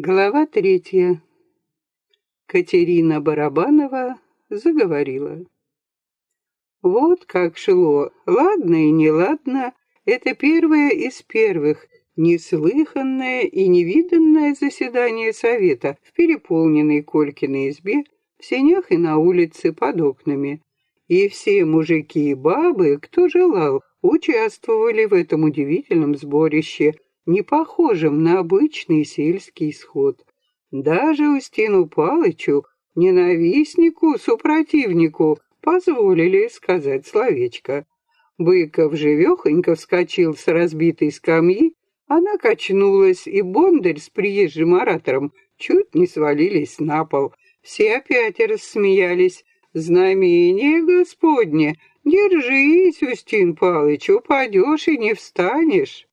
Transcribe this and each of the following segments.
Глава третья. Катерина Барабанова заговорила. Вот как шло, ладно и неладно, это первое из первых, неслыханное и невиданное заседание совета в переполненной Колькиной избе, в сенях и на улице под окнами. И все мужики и бабы, кто желал, участвовали в этом удивительном сборище – не похожим на обычный сельский сход. Даже Устину Палычу, ненавистнику, супротивнику, позволили сказать словечко. Быков живехонько вскочил с разбитой скамьи, она качнулась, и Бондарь с приезжим оратором чуть не свалились на пол. Все опять рассмеялись. «Знамение Господне! Держись, Устин Палыч, упадешь и не встанешь!»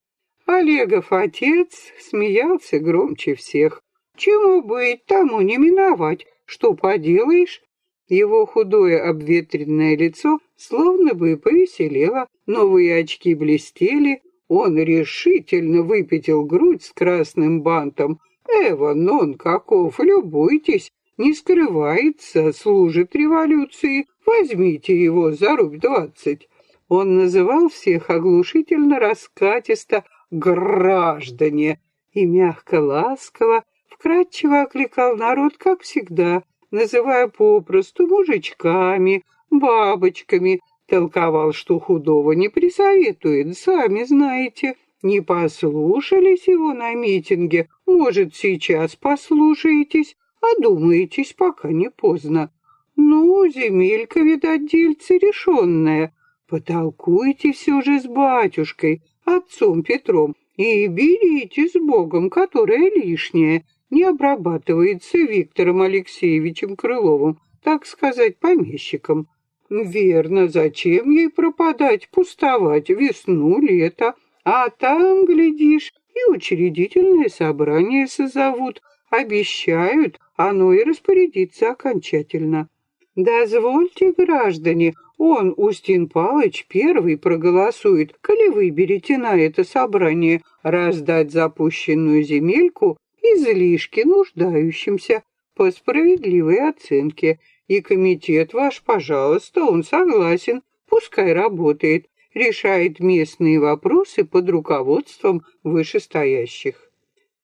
Олегов отец смеялся громче всех. Чему быть, тому не миновать. Что поделаешь? Его худое обветренное лицо словно бы повеселело, новые очки блестели, он решительно выпятил грудь с красным бантом. Эва, нон каков, любуйтесь, не скрывается, служит революции, возьмите его за рубь двадцать. Он называл всех оглушительно раскатисто, граждане, и мягко-ласково, вкратчиво окликал народ, как всегда, называя попросту мужичками, бабочками, толковал, что худого не присоветует, сами знаете. Не послушались его на митинге, может, сейчас послушаетесь, а думаетесь, пока не поздно. Ну, земелька, видать, дельце решенная. Потолкуйте все же с батюшкой, отцом Петром, и берите с Богом, которое лишнее, не обрабатывается Виктором Алексеевичем Крыловым, так сказать, помещиком. Верно, зачем ей пропадать, пустовать весну, лето, а там, глядишь, и учредительное собрание созовут, обещают, оно и распорядится окончательно. Дозвольте, граждане, он, Устин Палыч, первый проголосует, коли выберете на это собрание раздать запущенную земельку излишки нуждающимся по справедливой оценке. И комитет ваш, пожалуйста, он согласен, пускай работает, решает местные вопросы под руководством вышестоящих.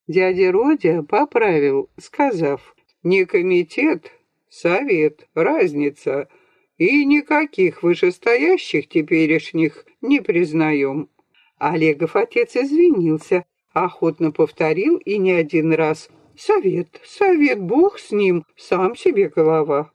Дядя Родя поправил, сказав, не комитет, совет, разница — и никаких вышестоящих теперешних не признаем. Олегов отец извинился, охотно повторил и не один раз. Совет, совет, бог с ним, сам себе голова.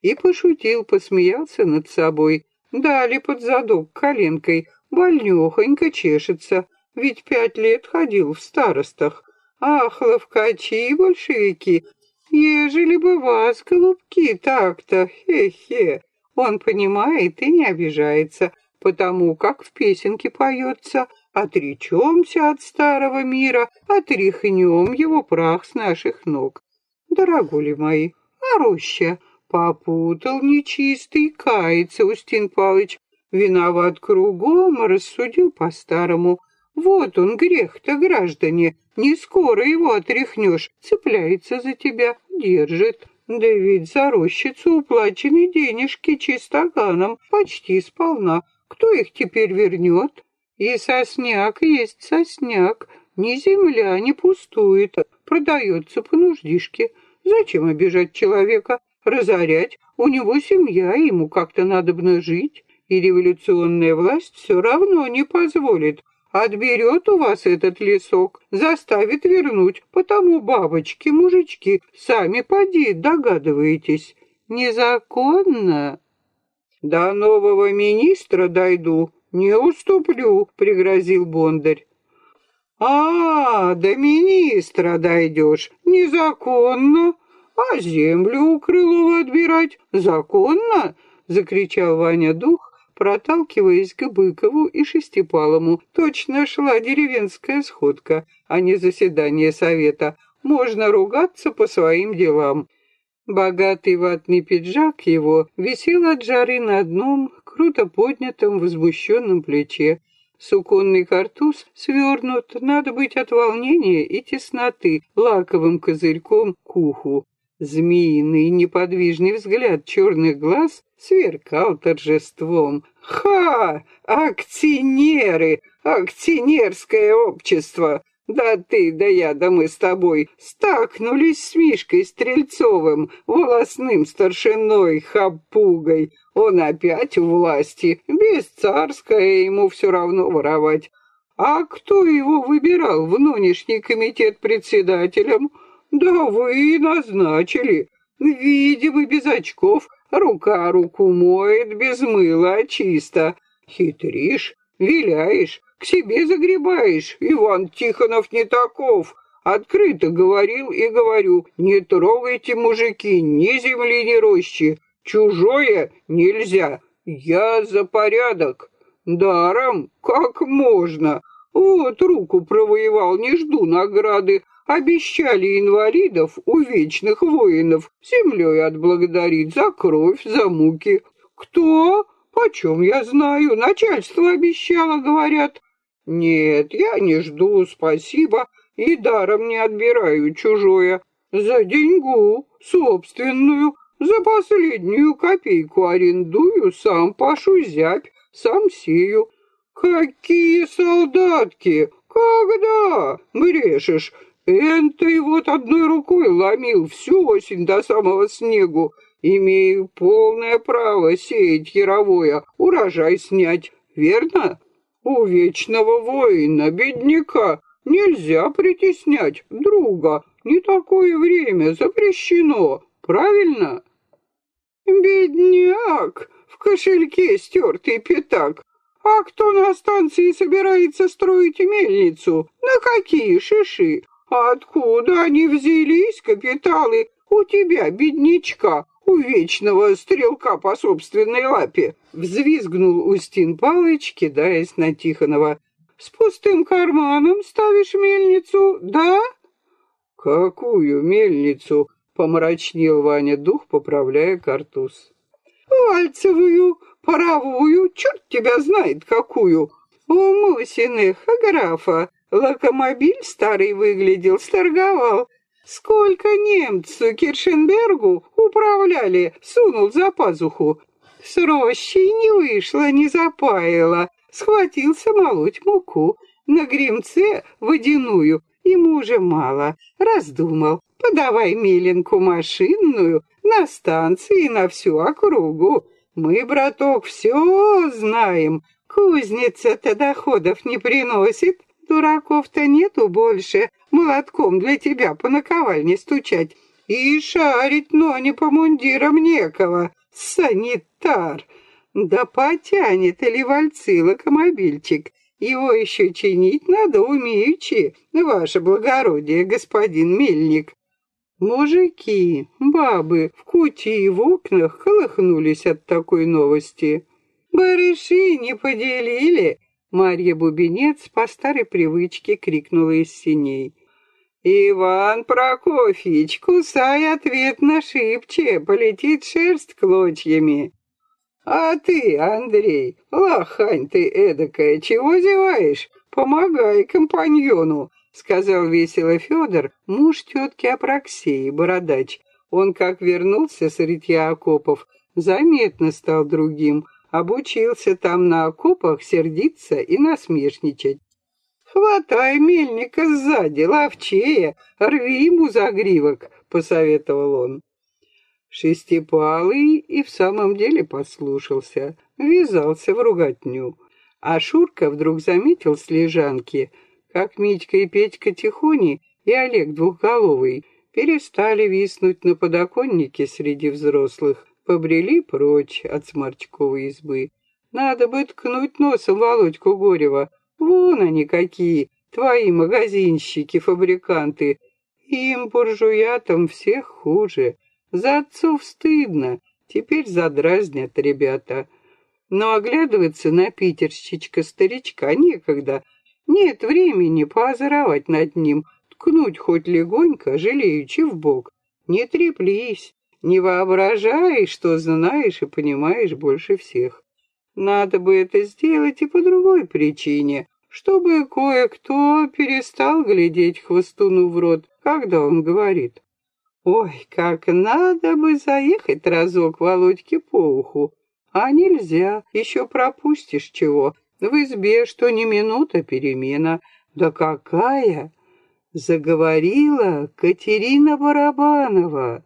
И пошутил, посмеялся над собой. Дали под задок коленкой, больнёхонько чешется, ведь пять лет ходил в старостах. Ах, ловкачи и большевики, ежели бы вас, голубки, так-то, хе-хе. Он понимает и не обижается, потому как в песенке поется «Отречемся от старого мира, отряхнем его прах с наших ног». Дорогули мои, а роща? Попутал нечистый, кается Устин Палыч. Виноват кругом, рассудил по-старому. Вот он, грех-то, граждане, не скоро его отряхнешь, цепляется за тебя, держит. Да ведь за рощицу уплачены денежки чистоганом, почти сполна. Кто их теперь вернет? И сосняк есть сосняк, ни земля не пустует, продается по нуждишке. Зачем обижать человека, разорять? У него семья, ему как-то надобно жить. И революционная власть все равно не позволит Отберет у вас этот лесок, заставит вернуть, потому бабочки, мужички, сами поди, догадываетесь, незаконно. До нового министра дойду, не уступлю, пригрозил Бондарь. А, до министра дойдешь, незаконно. А землю у Крылова отбирать законно? Закричал Ваня Дух проталкиваясь к Быкову и Шестипалому. Точно шла деревенская сходка, а не заседание совета. Можно ругаться по своим делам. Богатый ватный пиджак его висел от жары на одном, круто поднятом, возмущенном плече. Суконный картуз свернут, надо быть от волнения и тесноты, лаковым козырьком к уху. Змеиный неподвижный взгляд черных глаз сверкал торжеством. «Ха! Акционеры! Акционерское общество! Да ты, да я, да мы с тобой стакнулись с Мишкой Стрельцовым, волосным старшиной, хапугой. Он опять у власти, без царское ему все равно воровать. А кто его выбирал в нынешний комитет председателем? Да вы назначили. Видимо, без очков, рука руку моет, без мыла, чисто. Хитришь, виляешь, к себе загребаешь. Иван Тихонов не таков. Открыто говорил и говорю, не трогайте, мужики, ни земли, ни рощи. Чужое нельзя. Я за порядок. Даром? Как можно? Вот руку провоевал, не жду награды. Обещали инвалидов у вечных воинов землей отблагодарить за кровь, за муки. Кто? Почем я знаю? Начальство обещало, говорят. Нет, я не жду, спасибо, и даром не отбираю чужое. За деньгу, собственную, за последнюю копейку арендую, сам пашу зябь, сам сею. Какие солдатки! Когда? Брешешь. Энтой вот одной рукой ломил всю осень до самого снегу. Имею полное право сеять яровое, урожай снять. Верно? У вечного воина, бедняка, нельзя притеснять друга. Не такое время запрещено. Правильно? «Бедняк! В кошельке стертый пятак! А кто на станции собирается строить мельницу? На какие шиши? Откуда они взялись, капиталы, у тебя, беднячка, у вечного стрелка по собственной лапе?» Взвизгнул Устин Палыч, кидаясь на Тихонова. «С пустым карманом ставишь мельницу, да?» «Какую мельницу?» Помрачнел Ваня дух, поправляя картуз. «Вальцевую, паровую, черт тебя знает какую. У Мусиных, графа, локомобиль старый выглядел, сторговал. Сколько немцу Киршенбергу управляли, сунул за пазуху. С рощей не вышло, не запаяло. Схватился молоть муку. На гремце водяную ему уже мало. Раздумал, Подавай миленку машинную на станции на всю округу. Мы, браток, все знаем. Кузница-то доходов не приносит. Дураков-то нету больше. Молотком для тебя по наковальне стучать. И шарить, но не по мундирам некого. Санитар. Да потянет или вальцы локомобильчик. Его еще чинить надо умеючи, ваше благородие, господин Мельник. Мужики, бабы в кути и в окнах колыхнулись от такой новости. «Барыши не поделили!» Марья Бубенец по старой привычке крикнула из синей. «Иван Прокофьевич, кусай ответно шибче, полетит шерсть клочьями!» «А ты, Андрей, лохань ты эдакая, чего зеваешь? Помогай компаньону!» — сказал весело Федор, муж тетки Апраксеи, бородач. Он, как вернулся с ритья окопов, заметно стал другим, обучился там на окопах сердиться и насмешничать. «Хватай мельника сзади, ловчея, рви ему загривок», — посоветовал он. Шестипалый и в самом деле послушался, ввязался в руготню. А Шурка вдруг заметил с лежанки — как Митька и Петька Тихони и Олег Двухголовый перестали виснуть на подоконнике среди взрослых, побрели прочь от сморчковой избы. Надо бы ткнуть носом Володьку Горева. Вон они какие, твои магазинщики, фабриканты. Им, буржуятам, всех хуже. За отцов стыдно, теперь задразнят ребята. Но оглядываться на питерщичка-старичка некогда — нет времени поозоровать над ним, ткнуть хоть легонько, жалеючи в бок. Не треплись, не воображай, что знаешь и понимаешь больше всех. Надо бы это сделать и по другой причине, чтобы кое-кто перестал глядеть хвостуну в рот, когда он говорит. Ой, как надо бы заехать разок Володьке по уху. А нельзя, еще пропустишь чего. В избе что ни минута перемена. Да какая! Заговорила Катерина Барабанова.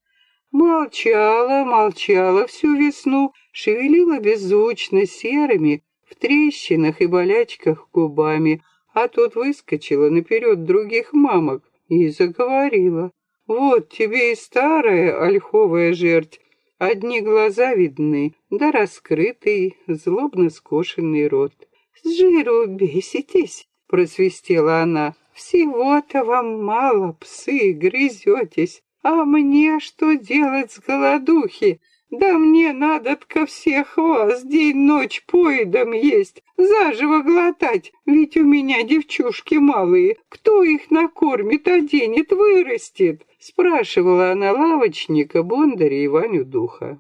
Молчала, молчала всю весну, шевелила беззвучно серыми, в трещинах и болячках губами, а тут выскочила наперед других мамок и заговорила. Вот тебе и старая ольховая жерть. Одни глаза видны, да раскрытый, злобно скошенный рот. «С жиру беситесь», — просвистела она. «Всего-то вам мало, псы, грызетесь. А мне что делать с голодухи? Да мне надо ко всех вас день-ночь поедом есть, заживо глотать, ведь у меня девчушки малые. Кто их накормит, оденет, вырастет?» Спрашивала она лавочника, Бондаря и Ваню Духа.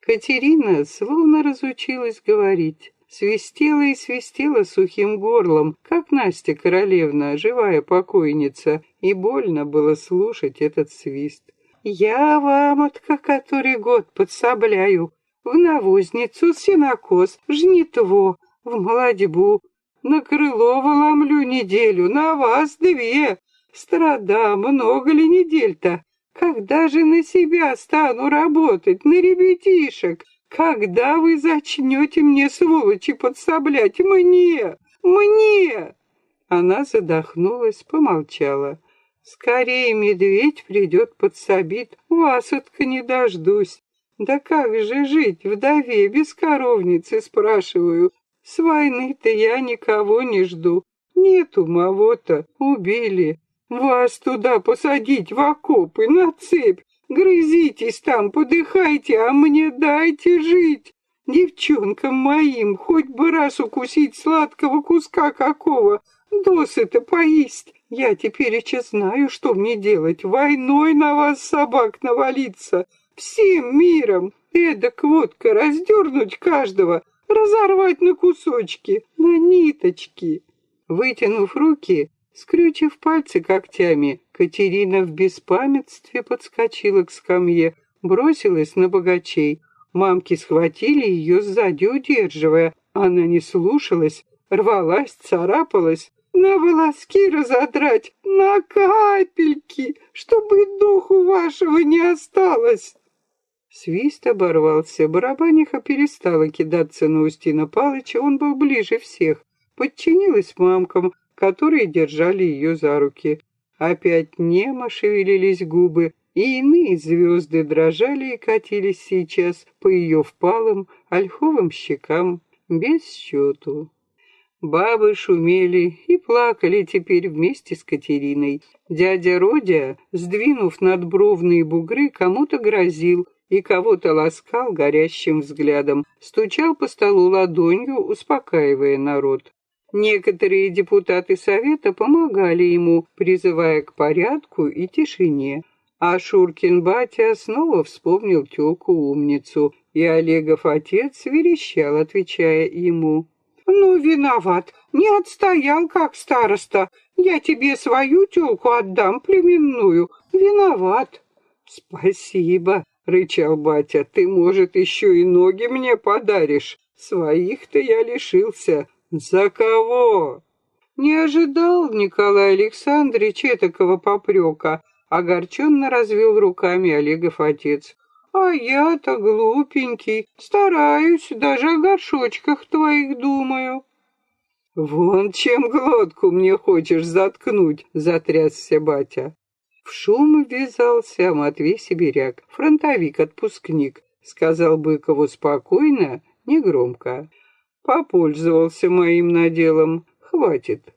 Катерина словно разучилась говорить. Свистела и свистела сухим горлом, как Настя Королевна, живая покойница, и больно было слушать этот свист. Я вам от который год подсобляю. В навозницу, сенокос, жнитво, в молодьбу. На Крылова ломлю неделю, на вас две. Страда, много ли недель-то? Когда же на себя стану работать, на ребятишек? Когда вы зачнете мне, сволочи, подсоблять? Мне! Мне!» Она задохнулась, помолчала. Скорее медведь придет подсобит, Васотка не дождусь. Да как же жить вдове без коровницы, спрашиваю. С войны-то я никого не жду. Нету мого-то, убили. Вас туда посадить в окопы, на цепь. Грызитесь там, подыхайте, а мне дайте жить. Девчонкам моим хоть бы раз укусить сладкого куска какого, досыта поесть. Я теперь еще знаю, что мне делать. Войной на вас собак навалиться. Всем миром. Эдак водка раздернуть каждого, разорвать на кусочки, на ниточки. Вытянув руки, скрючив пальцы когтями, Катерина в беспамятстве подскочила к скамье, бросилась на богачей. Мамки схватили ее сзади, удерживая. Она не слушалась, рвалась, царапалась на волоски разодрать, на капельки, чтобы духу вашего не осталось. Свист оборвался, барабаниха перестала кидаться на Устина Палыча, он был ближе всех, подчинилась мамкам, которые держали ее за руки. Опять немо шевелились губы, и иные звезды дрожали и катились сейчас по ее впалым ольховым щекам без счету. Бабы шумели и плакали теперь вместе с Катериной. Дядя Родя, сдвинув надбровные бугры, кому-то грозил и кого-то ласкал горящим взглядом, стучал по столу ладонью, успокаивая народ. Некоторые депутаты совета помогали ему, призывая к порядку и тишине. А Шуркин батя снова вспомнил тёлку-умницу, и Олегов отец верещал, отвечая ему. «Ну, виноват, не отстоял, как староста. Я тебе свою тёлку отдам, племенную. Виноват». «Спасибо», — рычал батя, — «ты, может, еще и ноги мне подаришь. Своих-то я лишился. За кого?» Не ожидал Николай Александрович этакого попрека. Огорченно развел руками Олегов отец. А я-то глупенький, стараюсь, даже о горшочках твоих думаю. Вон чем глотку мне хочешь заткнуть, затрясся батя. В шум ввязался Матвей Сибиряк, фронтовик-отпускник, сказал Быкову спокойно, негромко. Попользовался моим наделом, хватит.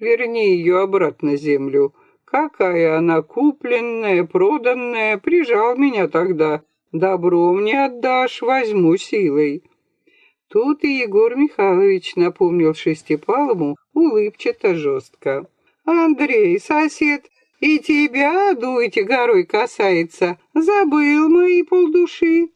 Верни ее обратно землю. Какая она купленная, проданная, прижал меня тогда. Добро мне отдашь, возьму силой. Тут и Егор Михайлович напомнил Шестипалому улыбчато жестко. «Андрей, сосед, и тебя дуйте горой касается. Забыл мои полдуши».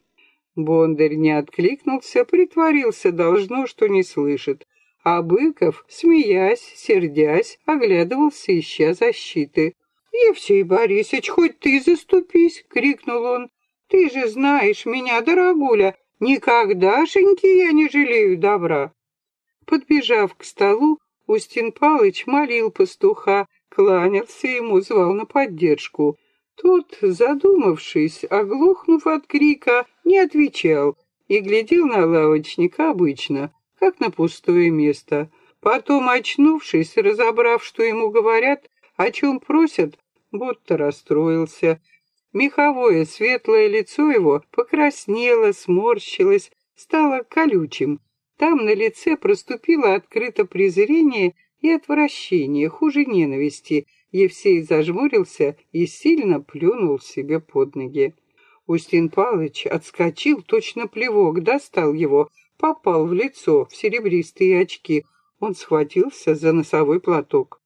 Бондарь не откликнулся, притворился, должно, что не слышит. А Быков, смеясь, сердясь, оглядывался, ища защиты. «Евсей Борисович, хоть ты заступись!» — крикнул он. «Ты же знаешь меня, дорогуля, никогдашеньки я не жалею добра!» Подбежав к столу, Устин Палыч молил пастуха, кланялся ему, звал на поддержку. Тот, задумавшись, оглохнув от крика, не отвечал и глядел на лавочника обычно, как на пустое место. Потом, очнувшись, разобрав, что ему говорят, о чем просят, будто расстроился. Меховое светлое лицо его покраснело, сморщилось, стало колючим. Там на лице проступило открыто презрение и отвращение, хуже ненависти. Евсей зажмурился и сильно плюнул себе под ноги. Устин Палыч отскочил, точно плевок, достал его, попал в лицо, в серебристые очки. Он схватился за носовой платок.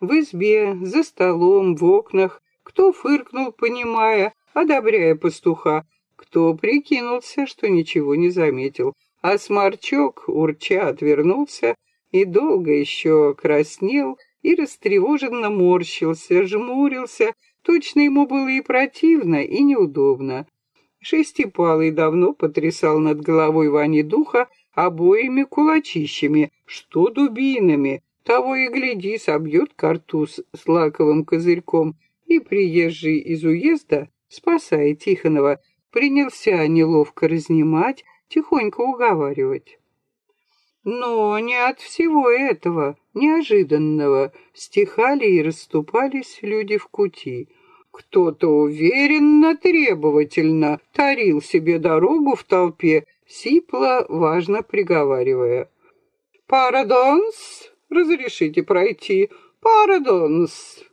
В избе, за столом, в окнах, кто фыркнул, понимая, одобряя пастуха, кто прикинулся, что ничего не заметил, а сморчок, урча, отвернулся и долго еще краснел и растревоженно морщился, жмурился, точно ему было и противно, и неудобно. Шестипалый давно потрясал над головой Вани Духа обоими кулачищами, что дубинами, того и гляди, собьет картуз с лаковым козырьком, и приезжий из уезда, спасая Тихонова, принялся неловко разнимать, тихонько уговаривать. Но не от всего этого, неожиданного, стихали и расступались люди в кути. Кто-то уверенно, требовательно тарил себе дорогу в толпе, сипло, важно приговаривая. «Парадонс!» разрешите пройти. Парадонс!»